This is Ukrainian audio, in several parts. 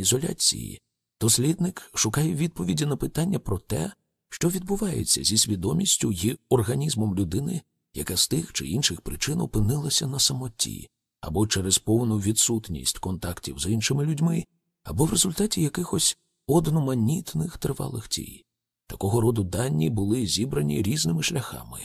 ізоляції. Дослідник шукає відповіді на питання про те, що відбувається зі свідомістю і організмом людини, яка з тих чи інших причин опинилася на самоті, або через повну відсутність контактів з іншими людьми, або в результаті якихось одноманітних тривалих дій. Такого роду дані були зібрані різними шляхами.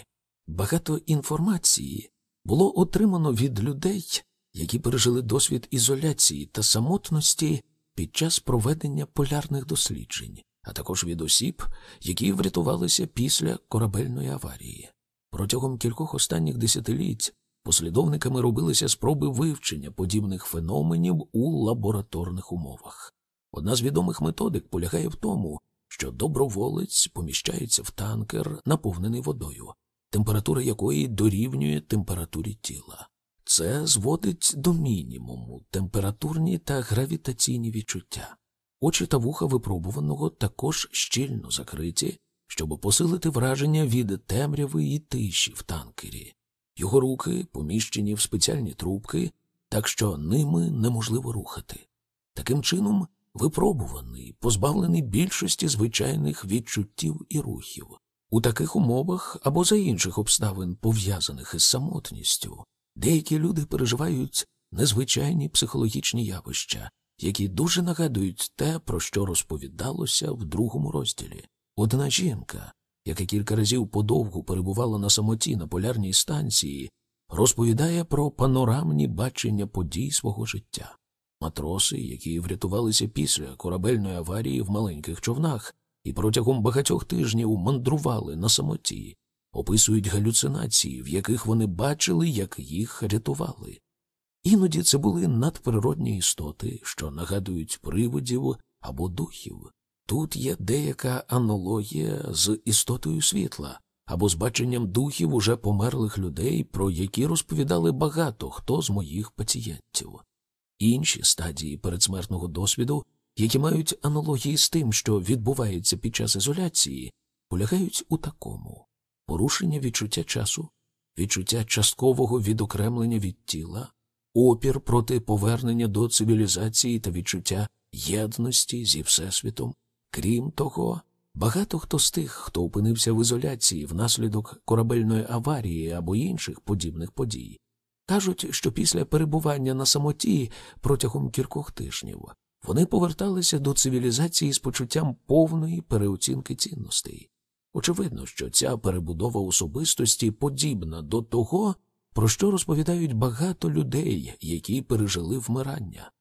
Багато інформації було отримано від людей, які пережили досвід ізоляції та самотності під час проведення полярних досліджень, а також від осіб, які врятувалися після корабельної аварії. Протягом кількох останніх десятиліть послідовниками робилися спроби вивчення подібних феноменів у лабораторних умовах. Одна з відомих методик полягає в тому, що доброволець поміщається в танкер, наповнений водою, температура якої дорівнює температурі тіла. Це зводить до мінімуму температурні та гравітаційні відчуття. Очі та вуха випробуваного також щільно закриті, щоб посилити враження від темряви і тиші в танкері. Його руки поміщені в спеціальні трубки, так що ними неможливо рухати. Таким чином, випробуваний, позбавлений більшості звичайних відчуттів і рухів. У таких умовах або за інших обставин, пов'язаних із самотністю, деякі люди переживають незвичайні психологічні явища, які дуже нагадують те, про що розповідалося в другому розділі. Одна жінка, яка кілька разів подовгу перебувала на самоті на полярній станції, розповідає про панорамні бачення подій свого життя. Матроси, які врятувалися після корабельної аварії в маленьких човнах і протягом багатьох тижнів мандрували на самоті, описують галюцинації, в яких вони бачили, як їх рятували. Іноді це були надприродні істоти, що нагадують привидів або духів. Тут є деяка аналогія з істотою світла або з баченням духів уже померлих людей, про які розповідали багато хто з моїх пацієнтів. Інші стадії передсмертного досвіду, які мають аналогії з тим, що відбувається під час ізоляції, полягають у такому порушення відчуття часу, відчуття часткового відокремлення від тіла, опір проти повернення до цивілізації та відчуття єдності зі Всесвітом. Крім того, багато хто з тих, хто опинився в ізоляції внаслідок корабельної аварії або інших подібних подій, кажуть, що після перебування на самоті протягом кількох тижнів вони поверталися до цивілізації з почуттям повної переоцінки цінностей. Очевидно, що ця перебудова особистості подібна до того, про що розповідають багато людей, які пережили вмирання.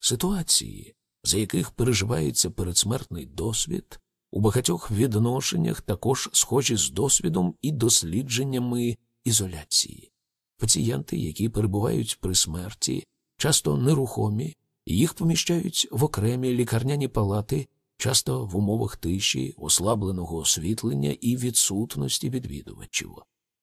Ситуації, за яких переживається передсмертний досвід, у багатьох відношеннях також схожі з досвідом і дослідженнями ізоляції. Пацієнти, які перебувають при смерті, часто нерухомі, їх поміщають в окремі лікарняні палати, часто в умовах тиші, ослабленого освітлення і відсутності відвідувачів.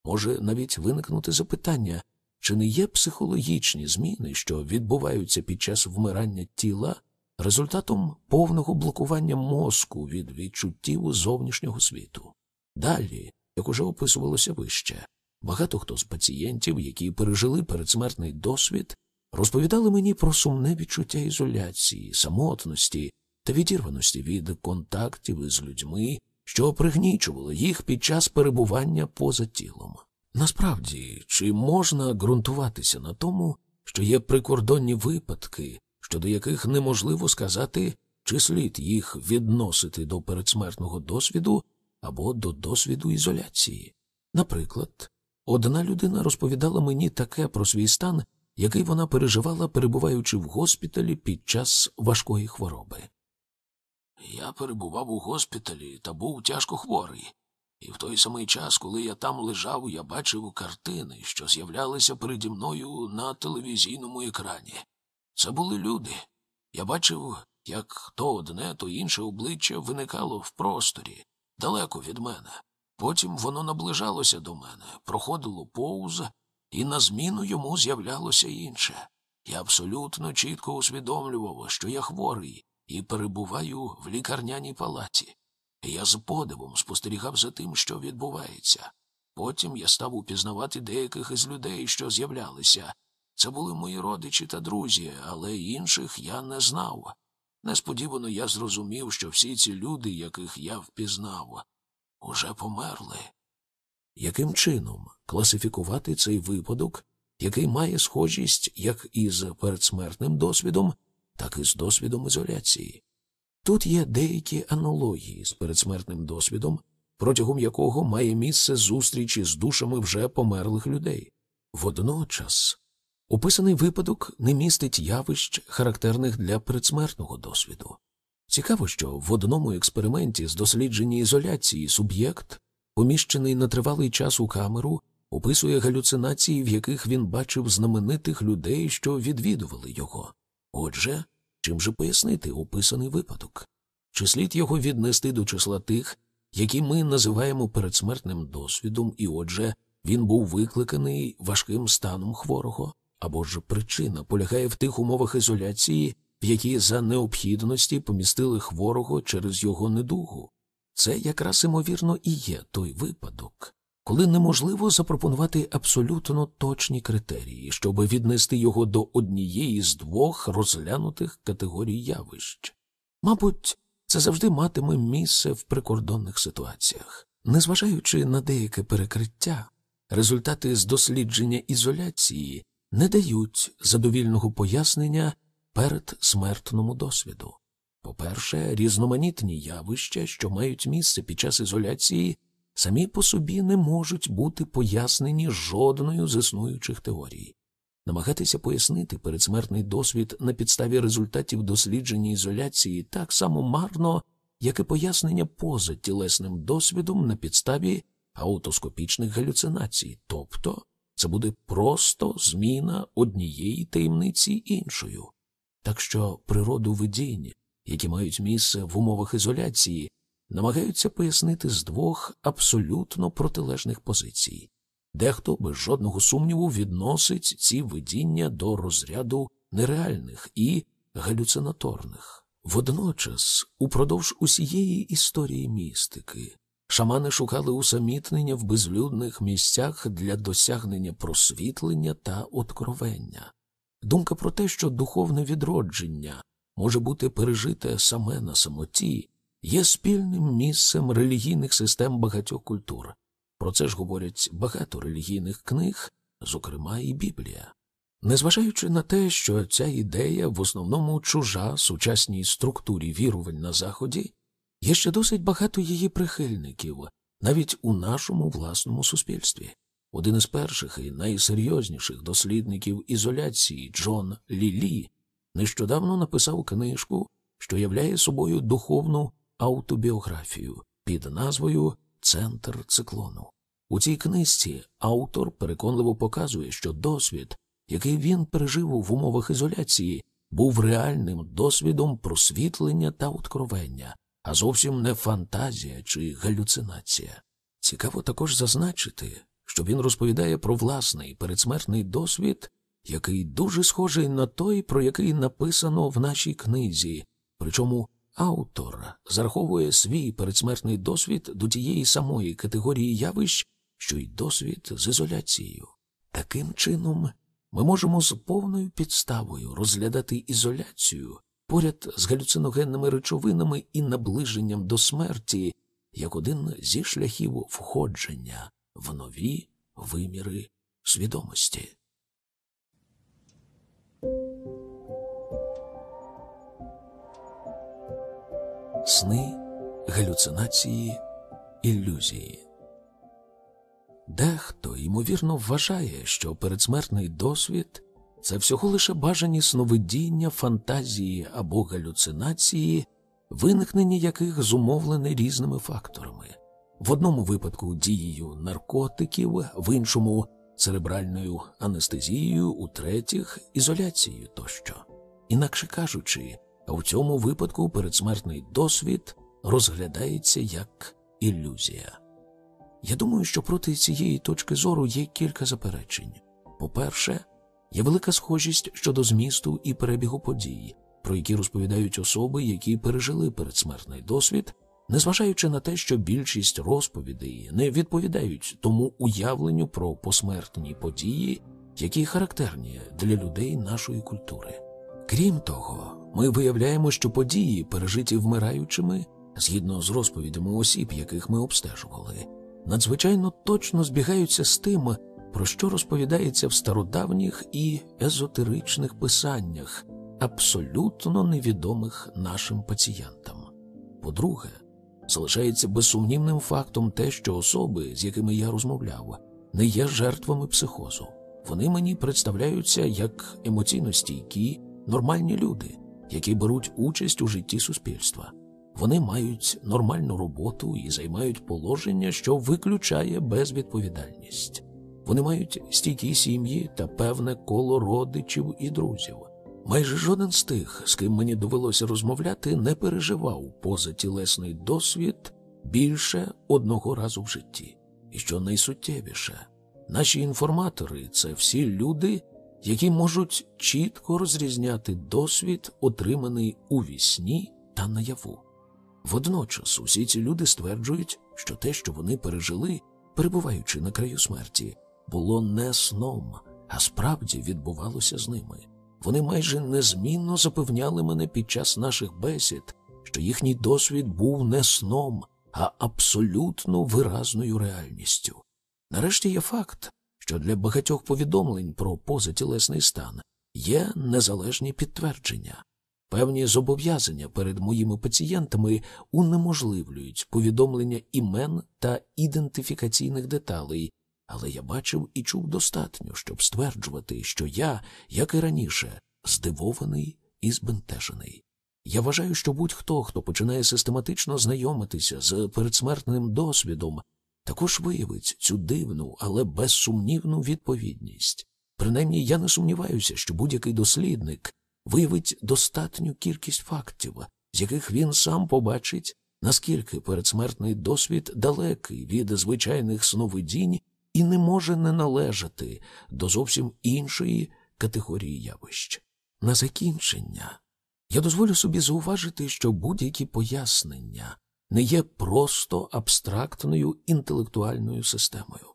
Може навіть виникнути запитання, чи не є психологічні зміни, що відбуваються під час вмирання тіла, результатом повного блокування мозку від відчуттів зовнішнього світу. Далі, як уже описувалося вище, багато хто з пацієнтів, які пережили передсмертний досвід, розповідали мені про сумне відчуття ізоляції, самотності та відірваності від контактів із людьми, що пригнічували їх під час перебування поза тілом. Насправді, чи можна ґрунтуватися на тому, що є прикордонні випадки, щодо яких неможливо сказати, чи слід їх відносити до передсмертного досвіду або до досвіду ізоляції? Наприклад, одна людина розповідала мені таке про свій стан, який вона переживала, перебуваючи в госпіталі під час важкої хвороби. Я перебував у госпіталі та був тяжко хворий, і в той самий час, коли я там лежав, я бачив картини, що з'являлися переді мною на телевізійному екрані. Це були люди. Я бачив, як то одне, то інше обличчя виникало в просторі, далеко від мене. Потім воно наближалося до мене, проходило повз, і на зміну йому з'являлося інше. Я абсолютно чітко усвідомлював, що я хворий і перебуваю в лікарняній палаті. Я з подивом спостерігав за тим, що відбувається. Потім я став упізнавати деяких із людей, що з'являлися. Це були мої родичі та друзі, але інших я не знав. несподівано я зрозумів, що всі ці люди, яких я впізнав, уже померли. Яким чином класифікувати цей випадок, який має схожість як із передсмертним досвідом, так і з досвідом ізоляції? Тут є деякі аналогії з передсмертним досвідом, протягом якого має місце зустрічі з душами вже померлих людей. Водночас описаний випадок не містить явищ, характерних для предсмертного досвіду. Цікаво, що в одному експерименті з дослідження ізоляції суб'єкт, поміщений на тривалий час у камеру, описує галюцинації, в яких він бачив знаменитих людей, що відвідували його. Отже, чим же пояснити описаний випадок? Чи слід його віднести до числа тих, які ми називаємо передсмертним досвідом, і отже, він був викликаний важким станом хворого, або ж причина полягає в тих умовах ізоляції, в які за необхідності помістили хворого через його недугу. Це якраз імовірно і є той випадок, коли неможливо запропонувати абсолютно точні критерії, щоб віднести його до однієї з двох розглянутих категорій явищ. Мабуть, це завжди матиме місце в прикордонних ситуаціях. Незважаючи на деяке перекриття, результати з дослідження ізоляції не дають задовільного пояснення передсмертному досвіду. По-перше, різноманітні явища, що мають місце під час ізоляції, самі по собі не можуть бути пояснені жодною з існуючих теорій. Намагатися пояснити передсмертний досвід на підставі результатів дослідження ізоляції так само марно, як і пояснення поза тілесним досвідом на підставі аутоскопічних галюцинацій, тобто це буде просто зміна однієї таємниці іншою. Так що природу видінь, які мають місце в умовах ізоляції, намагаються пояснити з двох абсолютно протилежних позицій. Дехто без жодного сумніву відносить ці видіння до розряду нереальних і галюцинаторних. Водночас, упродовж усієї історії містики, шамани шукали усамітнення в безлюдних місцях для досягнення просвітлення та откровення. Думка про те, що духовне відродження може бути пережите саме на самоті, є спільним місцем релігійних систем багатьох культур. Про це ж говорять багато релігійних книг, зокрема і Біблія. Незважаючи на те, що ця ідея в основному чужа сучасній структурі вірувань на Заході, є ще досить багато її прихильників, навіть у нашому власному суспільстві. Один із перших і найсерйозніших дослідників ізоляції Джон Лілі нещодавно написав книжку, що являє собою духовну автобіографію під назвою Центр циклону. У цій книжці автор переконливо показує, що досвід, який він пережив в умовах ізоляції, був реальним досвідом просвітлення та откровення, а зовсім не фантазія чи галюцинація. Цікаво також зазначити, що він розповідає про власний передсмертний досвід, який дуже схожий на той, про який написано в нашій книзі, причому автор зараховує свій передсмертний досвід до тієї самої категорії явищ, що й досвід з ізоляцією. Таким чином, ми можемо з повною підставою розглядати ізоляцію поряд з галюциногенними речовинами і наближенням до смерті як один зі шляхів входження в нові виміри свідомості. Сни, галюцинації, ілюзії. Дехто, ймовірно, вважає, що передсмертний досвід це всього лише бажані сновидіння, фантазії або галюцинації, виникнення яких зумовлене різними факторами в одному випадку дією наркотиків, в іншому церебральною анестезією, у третіх ізоляцією тощо. Інакше кажучи, в цьому випадку передсмертний досвід розглядається як ілюзія. Я думаю, що проти цієї точки зору є кілька заперечень. По-перше, є велика схожість щодо змісту і перебігу подій, про які розповідають особи, які пережили передсмертний досвід, незважаючи на те, що більшість розповідей не відповідають тому уявленню про посмертні події, які характерні для людей нашої культури. Крім того, ми виявляємо, що події, пережиті вмираючими, згідно з розповідями осіб, яких ми обстежували, надзвичайно точно збігаються з тим, про що розповідається в стародавніх і езотеричних писаннях, абсолютно невідомих нашим пацієнтам. По-друге, залишається безсумнівним фактом те, що особи, з якими я розмовляв, не є жертвами психозу. Вони мені представляються як емоційно стійкі, нормальні люди, які беруть участь у житті суспільства. Вони мають нормальну роботу і займають положення, що виключає безвідповідальність. Вони мають стійкі сім'ї та певне коло родичів і друзів. Майже жоден з тих, з ким мені довелося розмовляти, не переживав позатілесний досвід більше одного разу в житті. І що найсуттєвіше, наші інформатори це всі люди, які можуть чітко розрізняти досвід, отриманий у вісні та наяву. Водночас усі ці люди стверджують, що те, що вони пережили, перебуваючи на краю смерті, було не сном, а справді відбувалося з ними. Вони майже незмінно запевняли мене під час наших бесід, що їхній досвід був не сном, а абсолютно виразною реальністю. Нарешті є факт, що для багатьох повідомлень про позатілесний стан є незалежні підтвердження. Певні зобов'язання перед моїми пацієнтами унеможливлюють повідомлення імен та ідентифікаційних деталей, але я бачив і чув достатньо, щоб стверджувати, що я, як і раніше, здивований і збентежений. Я вважаю, що будь-хто, хто починає систематично знайомитися з передсмертним досвідом, також виявить цю дивну, але безсумнівну відповідність. Принаймні я не сумніваюся, що будь-який дослідник виявить достатню кількість фактів, з яких він сам побачить, наскільки передсмертний досвід далекий від звичайних сновидінь і не може не належати до зовсім іншої категорії явищ. На закінчення я дозволю собі зауважити, що будь-які пояснення не є просто абстрактною інтелектуальною системою.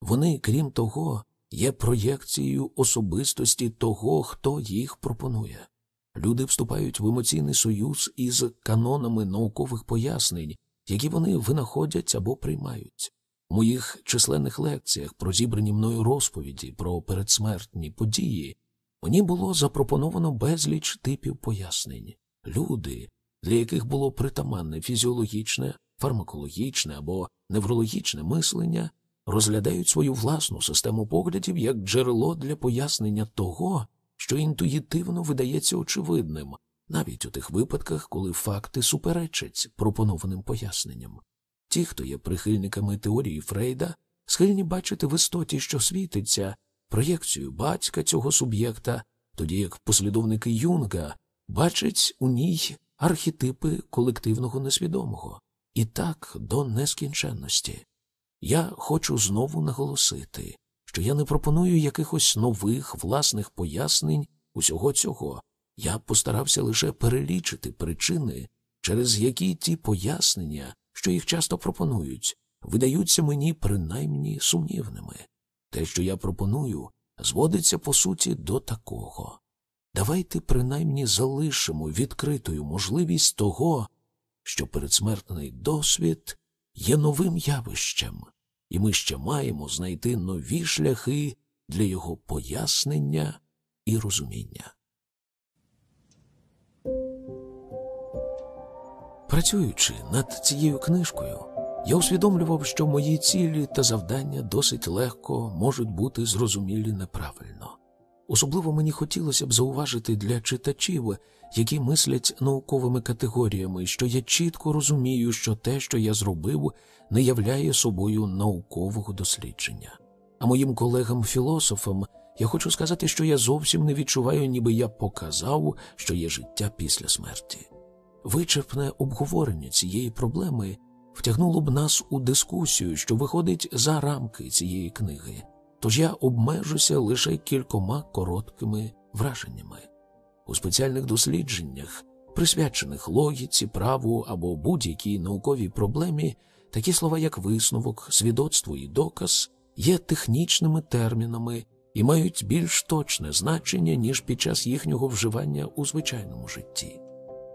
Вони, крім того, є проєкцією особистості того, хто їх пропонує. Люди вступають в емоційний союз із канонами наукових пояснень, які вони винаходять або приймають. У моїх численних лекціях про зібрані мною розповіді про передсмертні події мені було запропоновано безліч типів пояснень. Люди, для яких було притаманне фізіологічне, фармакологічне або неврологічне мислення, розглядають свою власну систему поглядів як джерело для пояснення того, що інтуїтивно видається очевидним, навіть у тих випадках, коли факти суперечать пропонованим поясненням. Ті, хто є прихильниками теорії Фрейда, схильні бачити в істоті, що світиться, проєкцію батька цього суб'єкта, тоді як послідовники Юнга бачать у ній архетипи колективного несвідомого, і так до нескінченності. Я хочу знову наголосити, що я не пропоную якихось нових власних пояснень усього цього. Я постарався лише перелічити причини, через які ті пояснення, що їх часто пропонують, видаються мені принаймні сумнівними. Те, що я пропоную, зводиться по суті до такого. Давайте принаймні залишимо відкритою можливість того, що передсмертний досвід є новим явищем, і ми ще маємо знайти нові шляхи для його пояснення і розуміння. Працюючи над цією книжкою, я усвідомлював, що мої цілі та завдання досить легко можуть бути зрозумілі неправильно. Особливо мені хотілося б зауважити для читачів, які мислять науковими категоріями, що я чітко розумію, що те, що я зробив, не являє собою наукового дослідження. А моїм колегам-філософам я хочу сказати, що я зовсім не відчуваю, ніби я показав, що є життя після смерті. Вичерпне обговорення цієї проблеми втягнуло б нас у дискусію, що виходить за рамки цієї книги, тож я обмежуся лише кількома короткими враженнями. У спеціальних дослідженнях, присвячених логіці, праву або будь-якій науковій проблемі, такі слова, як висновок, свідоцтво і доказ, є технічними термінами, і мають більш точне значення, ніж під час їхнього вживання у звичайному житті.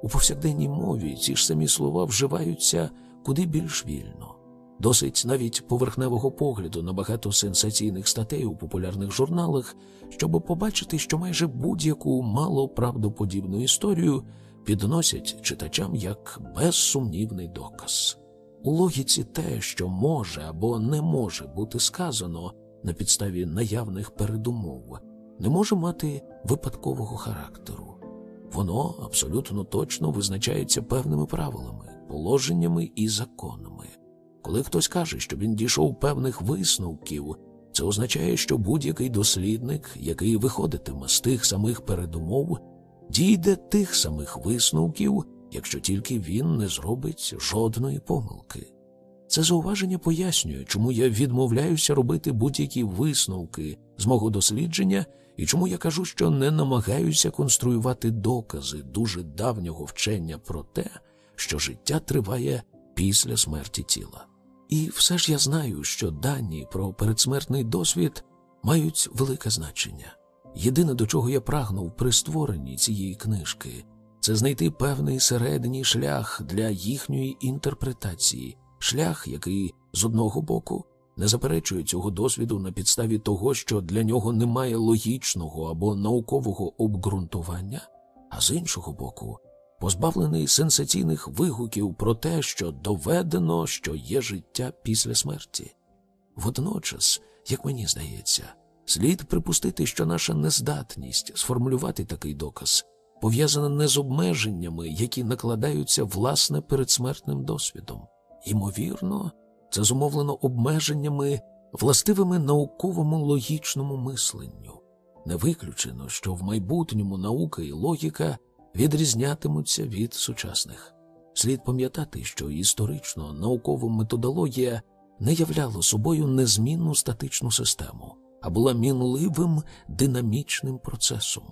У повсякденній мові ці ж самі слова вживаються куди більш вільно. Досить навіть поверхневого погляду на багато сенсаційних статей у популярних журналах, щоб побачити, що майже будь-яку малоправдоподібну історію підносять читачам як безсумнівний доказ. У логіці те, що може або не може бути сказано на підставі наявних передумов, не може мати випадкового характеру. Воно абсолютно точно визначається певними правилами, положеннями і законами. Коли хтось каже, що він дійшов певних висновків, це означає, що будь-який дослідник, який виходитиме з тих самих передумов, дійде тих самих висновків, якщо тільки він не зробить жодної помилки. Це зауваження пояснює, чому я відмовляюся робити будь-які висновки з мого дослідження і чому я кажу, що не намагаюся конструювати докази дуже давнього вчення про те, що життя триває після смерті тіла. І все ж я знаю, що дані про передсмертний досвід мають велике значення. Єдине, до чого я прагнув при створенні цієї книжки, це знайти певний середній шлях для їхньої інтерпретації, шлях, який з одного боку не заперечує цього досвіду на підставі того, що для нього немає логічного або наукового обґрунтування, а з іншого боку, позбавлений сенсаційних вигуків про те, що доведено, що є життя після смерті. Водночас, як мені здається, слід припустити, що наша нездатність сформулювати такий доказ пов'язана не з обмеженнями, які накладаються власне передсмертним досвідом. Ймовірно, це зумовлено обмеженнями, властивими науковому логічному мисленню. Не виключено, що в майбутньому наука і логіка відрізнятимуться від сучасних. Слід пам'ятати, що історично наукова методологія не являла собою незмінну статичну систему, а була мінливим динамічним процесом.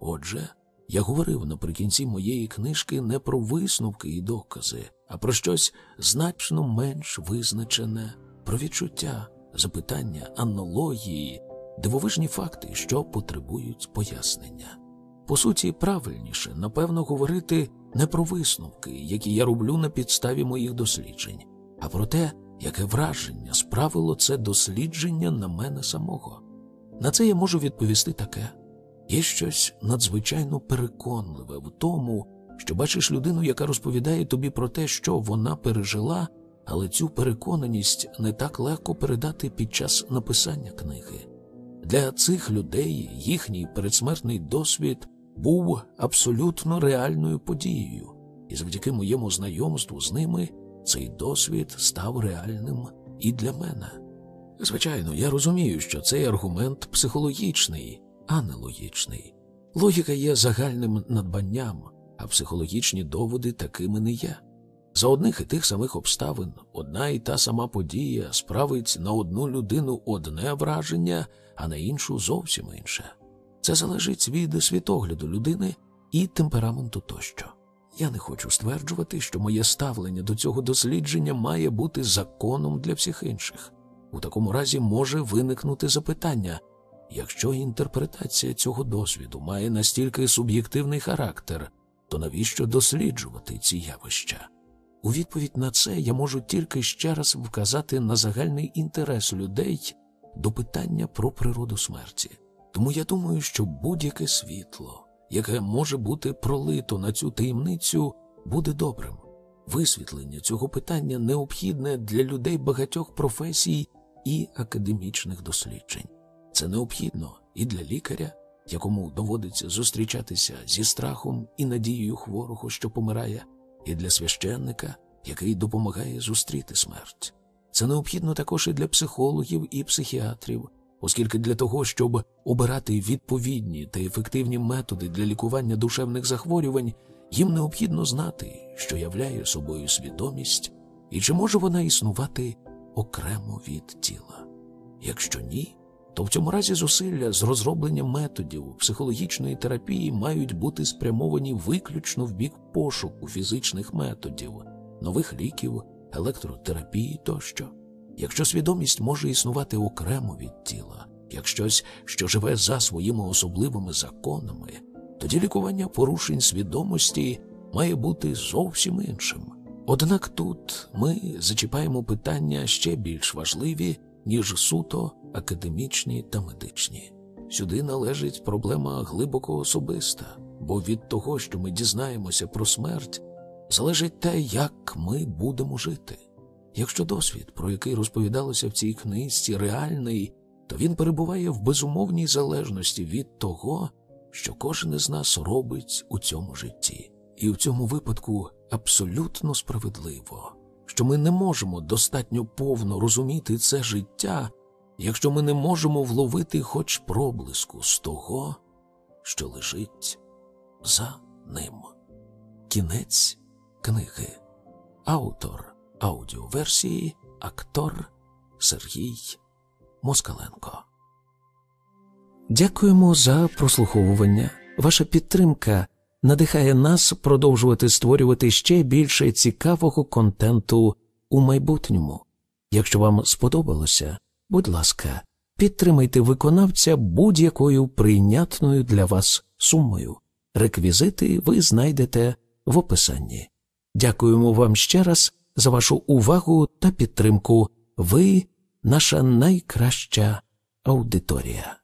Отже, я говорив наприкінці моєї книжки не про висновки і докази, а про щось значно менш визначене, про відчуття, запитання, аналогії, дивовижні факти, що потребують пояснення. По суті, правильніше, напевно, говорити не про висновки, які я роблю на підставі моїх досліджень, а про те, яке враження справило це дослідження на мене самого. На це я можу відповісти таке. Є щось надзвичайно переконливе в тому, що бачиш людину, яка розповідає тобі про те, що вона пережила, але цю переконаність не так легко передати під час написання книги. Для цих людей їхній передсмертний досвід був абсолютно реальною подією, і завдяки моєму знайомству з ними цей досвід став реальним і для мене. Звичайно, я розумію, що цей аргумент психологічний, а не логічний. Логіка є загальним надбанням, а психологічні доводи такими не є. За одних і тих самих обставин одна і та сама подія справить на одну людину одне враження, а на іншу зовсім інше. Це залежить від світогляду людини і темпераменту тощо. Я не хочу стверджувати, що моє ставлення до цього дослідження має бути законом для всіх інших. У такому разі може виникнути запитання якщо інтерпретація цього досвіду має настільки суб'єктивний характер, то навіщо досліджувати ці явища? У відповідь на це я можу тільки ще раз вказати на загальний інтерес людей до питання про природу смерті. Тому я думаю, що будь-яке світло, яке може бути пролито на цю таємницю, буде добрим. Висвітлення цього питання необхідне для людей багатьох професій і академічних досліджень. Це необхідно і для лікаря, якому доводиться зустрічатися зі страхом і надією хворого, що помирає, і для священника, який допомагає зустріти смерть. Це необхідно також і для психологів і психіатрів, оскільки для того, щоб обирати відповідні та ефективні методи для лікування душевних захворювань, їм необхідно знати, що являє собою свідомість, і чи може вона існувати окремо від тіла. Якщо ні, то в цьому разі зусилля з розроблення методів психологічної терапії мають бути спрямовані виключно в бік пошуку фізичних методів, нових ліків, електротерапії тощо. Якщо свідомість може існувати окремо від тіла, як щось, що живе за своїми особливими законами, тоді лікування порушень свідомості має бути зовсім іншим. Однак тут ми зачіпаємо питання ще більш важливі, ніж суто академічні та медичні. Сюди належить проблема глибоко особиста, бо від того, що ми дізнаємося про смерть, залежить те, як ми будемо жити. Якщо досвід, про який розповідалося в цій книжці, реальний, то він перебуває в безумовній залежності від того, що кожен із нас робить у цьому житті. І в цьому випадку абсолютно справедливо, що ми не можемо достатньо повно розуміти це життя, якщо ми не можемо вловити хоч проблиску з того, що лежить за ним. Кінець книги. Автор аудіоверсії актор Сергій Москаленко. Дякуємо за прослуховування. Ваша підтримка надихає нас продовжувати створювати ще більше цікавого контенту у майбутньому. Якщо вам сподобалося, будь ласка, підтримайте виконавця будь-якою прийнятною для вас сумою. Реквізити ви знайдете в описанні. Дякуємо вам ще раз за вашу увагу та підтримку. Ви наша найкраща аудиторія.